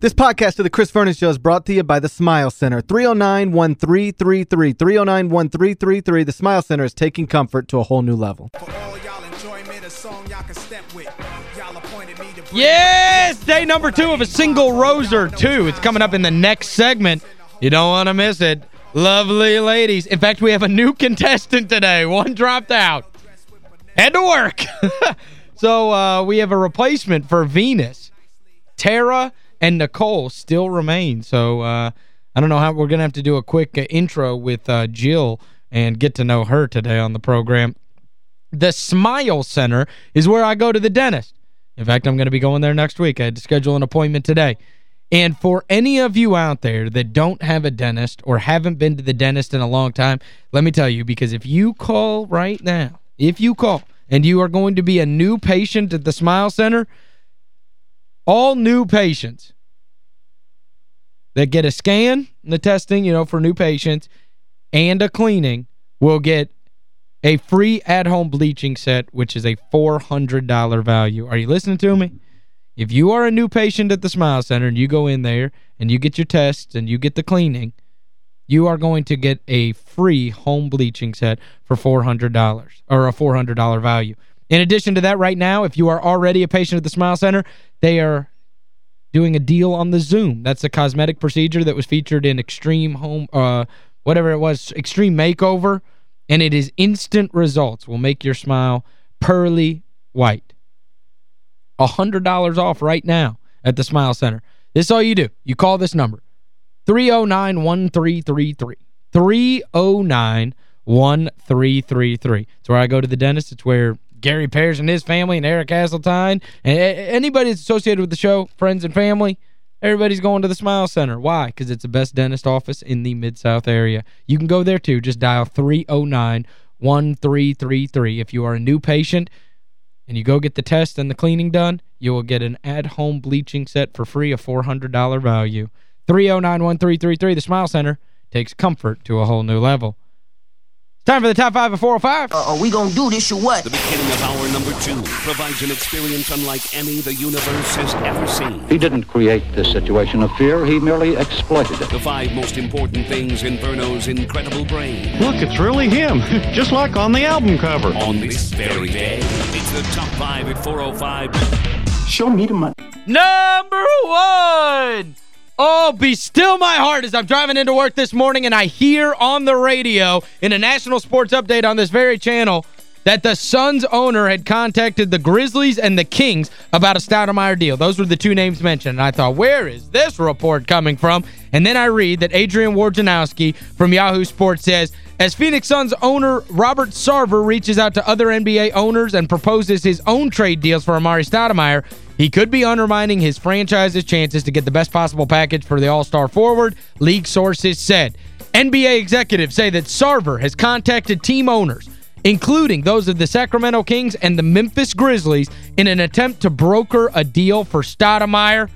This podcast of the Chris Vernon Show is brought to you by the Smile Center. 309-1333. 309-1333. The Smile Center is taking comfort to a whole new level. Yes! Day number two of a single roser, too. It's coming up in the next segment. You don't want to miss it. Lovely ladies. In fact, we have a new contestant today. One dropped out. Had to work. so uh, we have a replacement for Venus. Tara and Nicole still remain. So uh, I don't know how we're going to have to do a quick uh, intro with uh, Jill and get to know her today on the program. The Smile Center is where I go to the dentist. In fact, I'm going to be going there next week. I had to schedule an appointment today. And for any of you out there that don't have a dentist or haven't been to the dentist in a long time, let me tell you, because if you call right now, if you call and you are going to be a new patient at the Smile Center, all new patients that get a scan, and the testing, you know, for new patients, and a cleaning will get a free at-home bleaching set, which is a $400 value. Are you listening to me? If you are a new patient at the Smile Center and you go in there and you get your tests and you get the cleaning, you are going to get a free home bleaching set for $400 or a $400 value. In addition to that, right now, if you are already a patient at the Smile Center, they are doing a deal on the Zoom. That's a cosmetic procedure that was featured in Extreme Home, uh, whatever it was, Extreme Makeover, and it is instant results. Will make your smile pearly white. $100 off right now at the Smile Center. This is all you do. You call this number, 309-1333. 309-1333. It's where I go to the dentist. It's where Gary Parrish and his family and Eric Hasseltine and anybody that's associated with the show, friends and family, everybody's going to the Smile Center. Why? Because it's the best dentist office in the Mid-South area. You can go there too. Just dial 309-1333. If you are a new patient and you go get the test and the cleaning done, you will get an at-home bleaching set for free, a $400 value. 309-1333, the Smile Center takes comfort to a whole new level. Time for the top five of 405. Uh, are we gonna do this or what? The beginning of hour number two provides an experience unlike any the universe has ever seen. He didn't create this situation of fear, he merely exploited it. The five most important things in Verno's incredible brain. Look, it's really him, just like on the album cover. On this very day, it's the top five at 405. Show me the money. Number one! Oh, be still my heart as I'm driving into work this morning and I hear on the radio in a national sports update on this very channel that the Suns owner had contacted the Grizzlies and the Kings about a Stoudemire deal. Those were the two names mentioned. And I thought, where is this report coming from? And then I read that Adrian Wojnarowski from Yahoo Sports says, as Phoenix Suns owner Robert Sarver reaches out to other NBA owners and proposes his own trade deals for Amar'e Stoudemire, he could be undermining his franchise's chances to get the best possible package for the All-Star forward, league sources said. NBA executives say that Sarver has contacted team owners, including those of the Sacramento Kings and the Memphis Grizzlies, in an attempt to broker a deal for Stoudemire.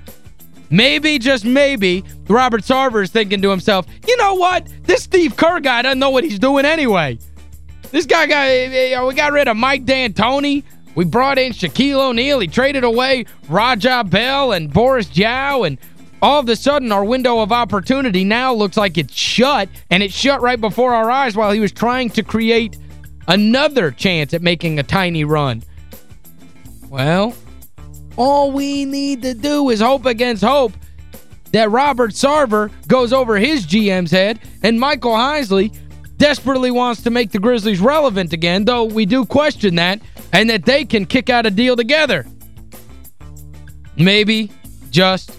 Maybe, just maybe, Robert Sarver is thinking to himself, you know what? This Steve Kerr guy doesn't know what he's doing anyway. This guy got, eh, eh, eh, we got rid of Mike D'Antoni. We brought in Shaquille O'Neal. He traded away Raja Bell and Boris Diaw, and all of a sudden our window of opportunity now looks like it's shut, and it's shut right before our eyes while he was trying to create another chance at making a tiny run. Well, all we need to do is hope against hope that Robert Sarver goes over his GM's head and Michael Heisley desperately wants to make the Grizzlies relevant again, though we do question that, and that they can kick out a deal together. Maybe, just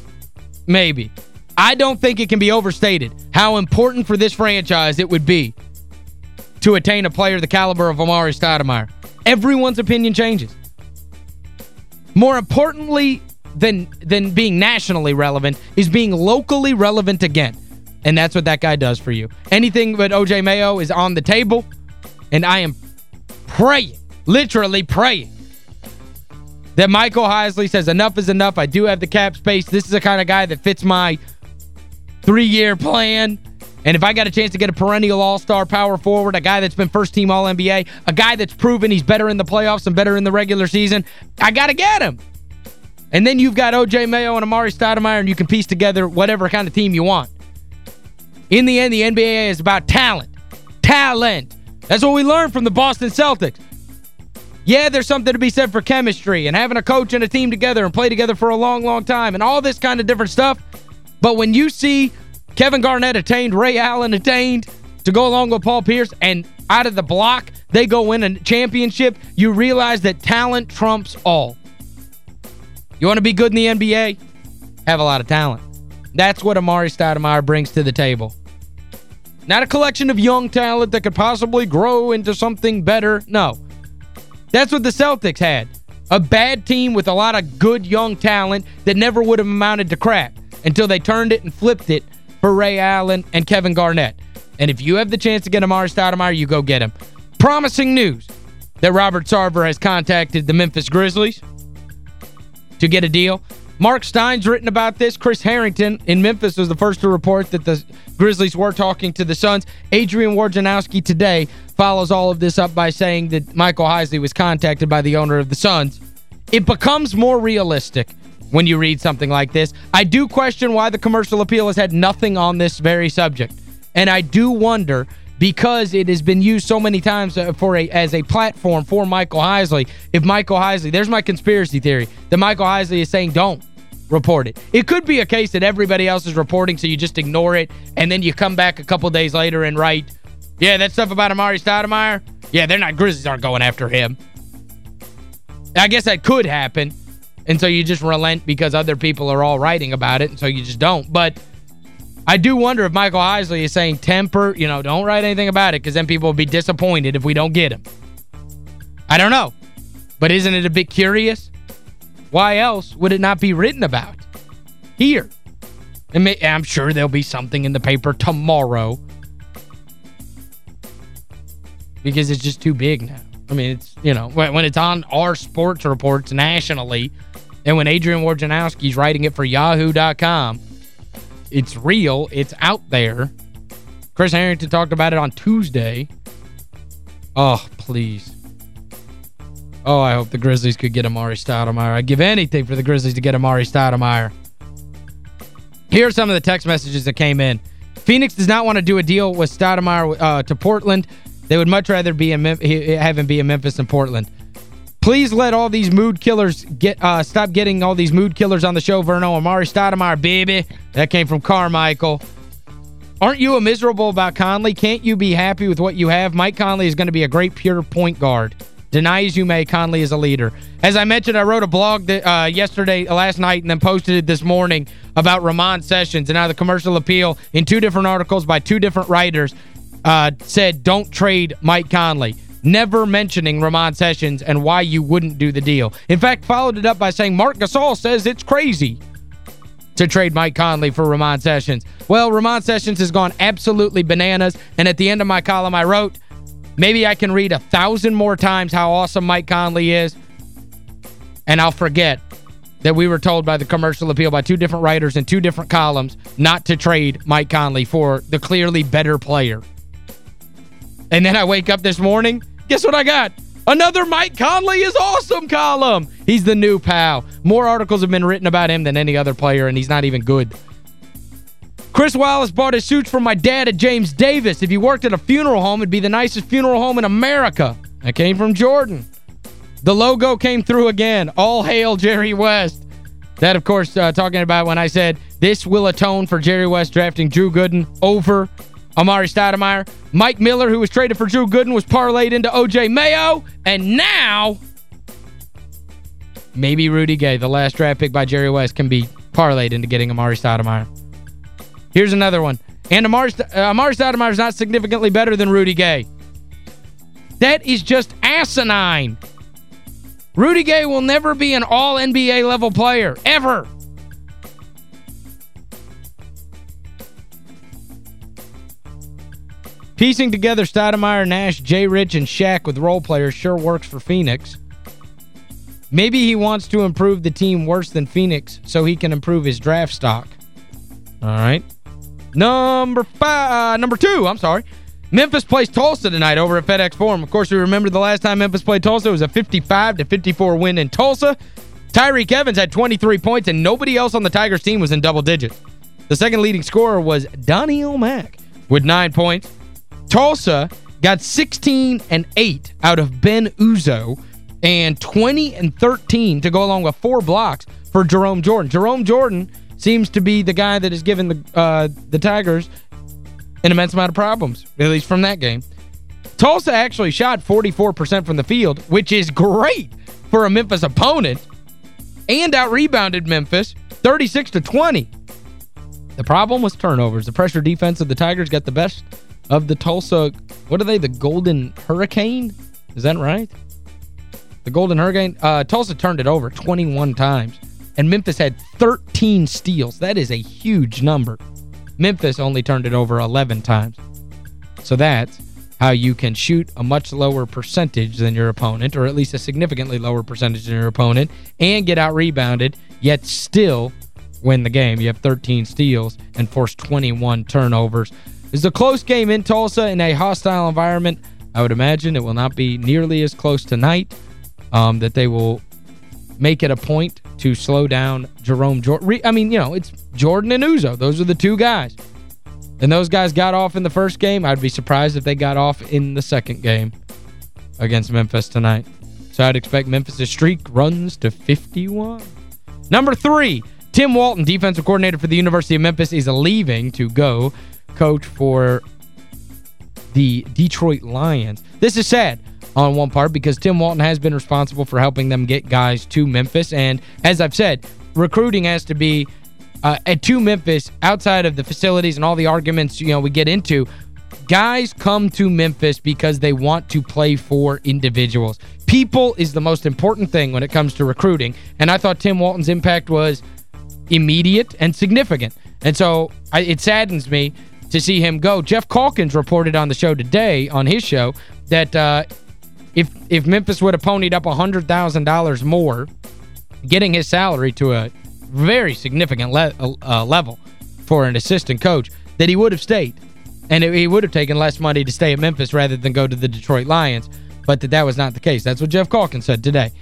maybe. I don't think it can be overstated how important for this franchise it would be to attain a player the caliber of Amar'e Stoudemire. Everyone's opinion changes. More importantly than than being nationally relevant is being locally relevant again. And that's what that guy does for you. Anything but O.J. Mayo is on the table, and I am praying, literally praying, that Michael Heisley says enough is enough. I do have the cap space. This is the kind of guy that fits my three-year plan. And if I got a chance to get a perennial all-star power forward, a guy that's been first-team All-NBA, a guy that's proven he's better in the playoffs and better in the regular season, I got to get him. And then you've got O.J. Mayo and Amar'e Stoudemire, and you can piece together whatever kind of team you want. In the end, the NBA is about talent. Talent. That's what we learned from the Boston Celtics. Yeah, there's something to be said for chemistry and having a coach and a team together and play together for a long, long time and all this kind of different stuff. But when you see Kevin Garnett attained, Ray Allen attained to go along with Paul Pierce and out of the block, they go win a championship, you realize that talent trumps all. You want to be good in the NBA? Have a lot of talent. That's what Amar'e Stoudemire brings to the table. Not a collection of young talent that could possibly grow into something better. No. That's what the Celtics had. A bad team with a lot of good young talent that never would have amounted to crap until they turned it and flipped it for Ray Allen and Kevin Garnett. And if you have the chance to get Amar'e Stoudemire, you go get him. Promising news that Robert Sarver has contacted the Memphis Grizzlies to get a deal. Mark Stein's written about this. Chris Herrington in Memphis was the first to report that the Grizzlies were talking to the Suns. Adrian Wojnarowski today follows all of this up by saying that Michael Heisley was contacted by the owner of the Suns. It becomes more realistic when you read something like this. I do question why the commercial appeal has had nothing on this very subject. And I do wonder because it has been used so many times uh, for a as a platform for Michael Heisley. If Michael Heisley, there's my conspiracy theory, that Michael Heisley is saying don't report it. It could be a case that everybody else is reporting so you just ignore it and then you come back a couple days later and write, yeah, that stuff about Amar'e Stoudemire, yeah, they're not, Grizzlies aren't going after him. I guess that could happen. And so you just relent because other people are all writing about it, and so you just don't. But I do wonder if Michael Heisley is saying temper, you know, don't write anything about it because then people will be disappointed if we don't get him. I don't know. But isn't it a bit curious? Why else would it not be written about? Here. May, I'm sure there'll be something in the paper tomorrow. Because it's just too big now. I mean, it's, you know, when, when it's on our sports reports nationally, and when Adrian Wojnarowski's writing it for Yahoo.com, it's real. It's out there. Chris Herrington talked about it on Tuesday. Oh, please. Oh, I hope the Grizzlies could get Amar'e Stoudemire. I'd give anything for the Grizzlies to get Amar'e Stoudemire. Here are some of the text messages that came in. Phoenix does not want to do a deal with Stoudemire uh, to Portland. They would much rather be in have him be in Memphis than Portland. Please let all these mood killers get uh, stop getting all these mood killers on the show, Verno. Amar'e Stoudemire, baby. That came from Carmichael. Aren't you a miserable about Conley? Can't you be happy with what you have? Mike Conley is going to be a great pure point guard. Deny as you may, Conley is a leader. As I mentioned, I wrote a blog that, uh, yesterday, last night, and then posted it this morning about Ramon Sessions and how the commercial appeal in two different articles by two different writers uh, said don't trade Mike Conley never mentioning Ramon Sessions and why you wouldn't do the deal. In fact, followed it up by saying Marc Gasol says it's crazy to trade Mike Conley for Ramon Sessions. Well, Ramon Sessions has gone absolutely bananas, and at the end of my column I wrote, maybe I can read a thousand more times how awesome Mike Conley is, and I'll forget that we were told by the commercial appeal by two different writers in two different columns not to trade Mike Conley for the clearly better player. And then I wake up this morning Guess what I got? Another Mike Conley is awesome column. He's the new pal. More articles have been written about him than any other player, and he's not even good. Chris Wallace bought his suits from my dad at James Davis. If he worked at a funeral home, it'd be the nicest funeral home in America. That came from Jordan. The logo came through again. All hail Jerry West. That, of course, uh, talking about when I said this will atone for Jerry West drafting Drew Gooden over Amar'e Stoudemire. Mike Miller, who was traded for Drew Gooden, was parlayed into O.J. Mayo. And now, maybe Rudy Gay, the last draft pick by Jerry West, can be parlayed into getting Amar'e Stoudemire. Here's another one. And Amar'e, uh, Amar'e Stoudemire is not significantly better than Rudy Gay. That is just asinine. Rudy Gay will never be an all-NBA level player, ever. Piecing together Stoudemire, Nash, Jay Rich, and Shaq with role players sure works for Phoenix. Maybe he wants to improve the team worse than Phoenix so he can improve his draft stock. All right. Number five, uh, number two, I'm sorry. Memphis plays Tulsa tonight over at FedEx Forum. Of course, we remember the last time Memphis played Tulsa. It was a 55 to 54 win in Tulsa. Tyreke Evans had 23 points, and nobody else on the Tigers team was in double digits. The second leading scorer was Doneal Mack with nine points. Tulsa got 16 and 8 out of Ben Uzoh and 20 and 13 to go along with four blocks for Jerome Jordan. Jerome Jordan seems to be the guy that has given the uh, the Tigers an immense amount of problems, at least from that game. Tulsa actually shot 44% from the field, which is great for a Memphis opponent, and out-rebounded Memphis 36 to 20. The problem was turnovers. The pressure defense of the Tigers got the best of the Tulsa, what are they, the Golden Hurricane? Is that right? The Golden Hurricane? Uh, Tulsa turned it over 21 times, and Memphis had 13 steals. That is a huge number. Memphis only turned it over 11 times. So that's how you can shoot a much lower percentage than your opponent, or at least a significantly lower percentage than your opponent, and get out-rebounded, yet still win the game. You have 13 steals and force 21 turnovers. It's a close game in Tulsa in a hostile environment. I would imagine it will not be nearly as close tonight, um, that they will make it a point to slow down Jerome Jordan. I mean, you know, it's Jordan and Uzoh. Those are the two guys. And those guys got off in the first game. I'd be surprised if they got off in the second game against Memphis tonight. So I'd expect Memphis' streak runs to 51. Number three, Tim Walton, defensive coordinator for the University of Memphis, is leaving to go coach for the Detroit Lions. This is sad on one part because Tim Walton has been responsible for helping them get guys to Memphis. And as I've said, recruiting has to be uh, at to Memphis outside of the facilities and all the arguments you know we get into. Guys come to Memphis because they want to play for individuals. People is the most important thing when it comes to recruiting. And I thought Tim Walton's impact was immediate and significant. And so I, it saddens me to see him go. Geoff Calkins reported on the show today, on his show, that uh, if if Memphis would have ponied up $100,000 more, getting his salary to a very significant le uh, level for an assistant coach, that he would have stayed. And it, he would have taken less money to stay at Memphis rather than go to the Detroit Lions, but that that was not the case. That's what Geoff Calkins said today.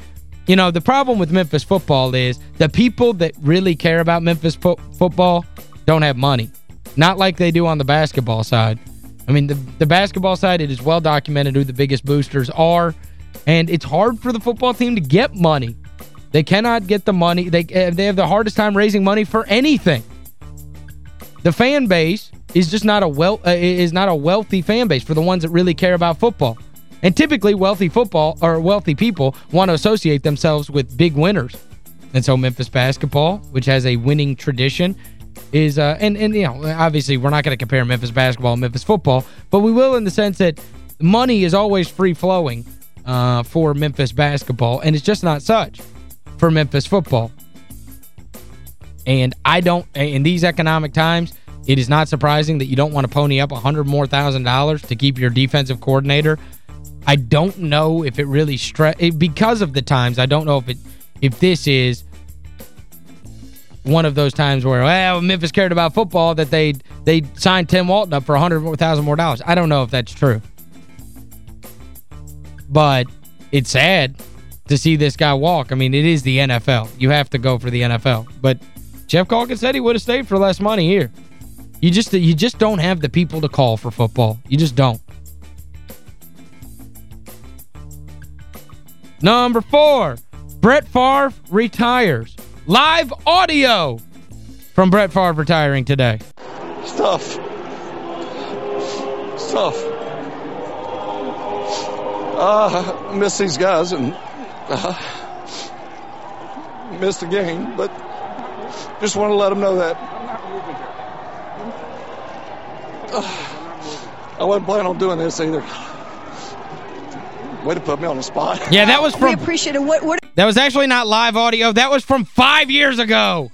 You know, the problem with Memphis football is the people that really care about Memphis fo football don't have money. Not like they do on the basketball side. I mean, the, the basketball side, it is well documented who the biggest boosters are, and it's hard for the football team to get money. They cannot get the money. They, uh, they have the hardest time raising money for anything. The fan base is just not a well uh, is not a wealthy fan base for the ones that really care about football. And typically wealthy football or wealthy people want to associate themselves with big winners. And so Memphis basketball, which has a winning tradition, is uh and and you know, obviously we're not going to compare Memphis basketball and Memphis football, but we will in the sense that money is always free flowing uh for Memphis basketball and it's just not such for Memphis football. And I don't in these economic times, it is not surprising that you don't want to pony up a 100 more thousand dollars to keep your defensive coordinator I don't know if it really because of the times. I don't know if it if this is one of those times where well Memphis cared about football that they they signed Tim Walton up for 100,000 more dollars. I don't know if that's true. But it's sad to see this guy walk. I mean, it is the NFL. You have to go for the NFL. But Geoff Calkins said he would have stayed for less money here. You just you just don't have the people to call for football. You just don't. Number four, Brett Favre retires. Live audio from Brett Favre retiring today. Stuff. Stuff. Uh, miss these guys and uh, missed the game, but just want to let them know that. Uh, I wasn't planning on doing this either. Way to put me on the spot. Yeah, that was from... We appreciate it. What, what that was actually not live audio. That was from five years ago.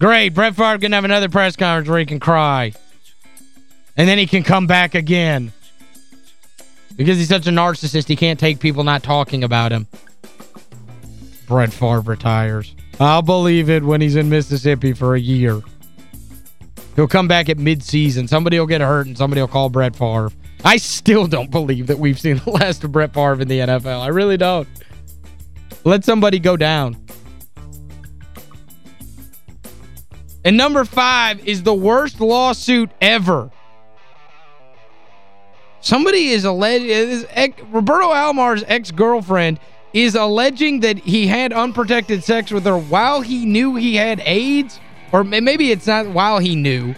Great. Brett Favre can have another press conference where he can cry. And then he can come back again. Because he's such a narcissist, he can't take people not talking about him. Brett Favre retires. I'll believe it when he's in Mississippi for a year. He'll come back at midseason. Somebody will get hurt and somebody will call Brett Favre. I still don't believe that we've seen the last of Brett Favre in the NFL. I really don't. Let somebody go down. And number five is the worst lawsuit ever. Somebody is alleged, Roberto Alomar's ex-girlfriend is alleging that he had unprotected sex with her while he knew he had AIDS. Or maybe it's not while he knew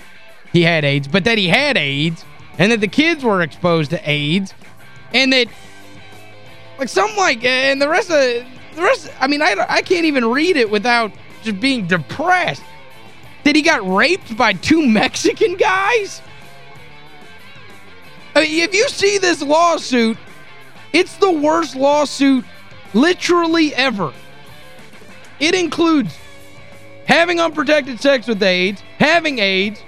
he had AIDS, but that he had AIDS and that the kids were exposed to AIDS and that like some like and the rest of the rest I mean I I can't even read it without just being depressed. That he got raped by two Mexican guys? I mean, if you see this lawsuit, it's the worst lawsuit literally ever. It includes having unprotected sex with AIDS, having AIDS,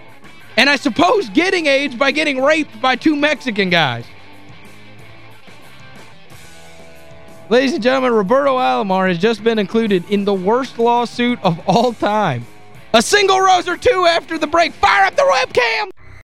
and I suppose getting AIDS by getting raped by two Mexican guys. Ladies and gentlemen, Roberto Alomar has just been included in the worst lawsuit of all time. A single rose or two after the break. Fire up the webcam!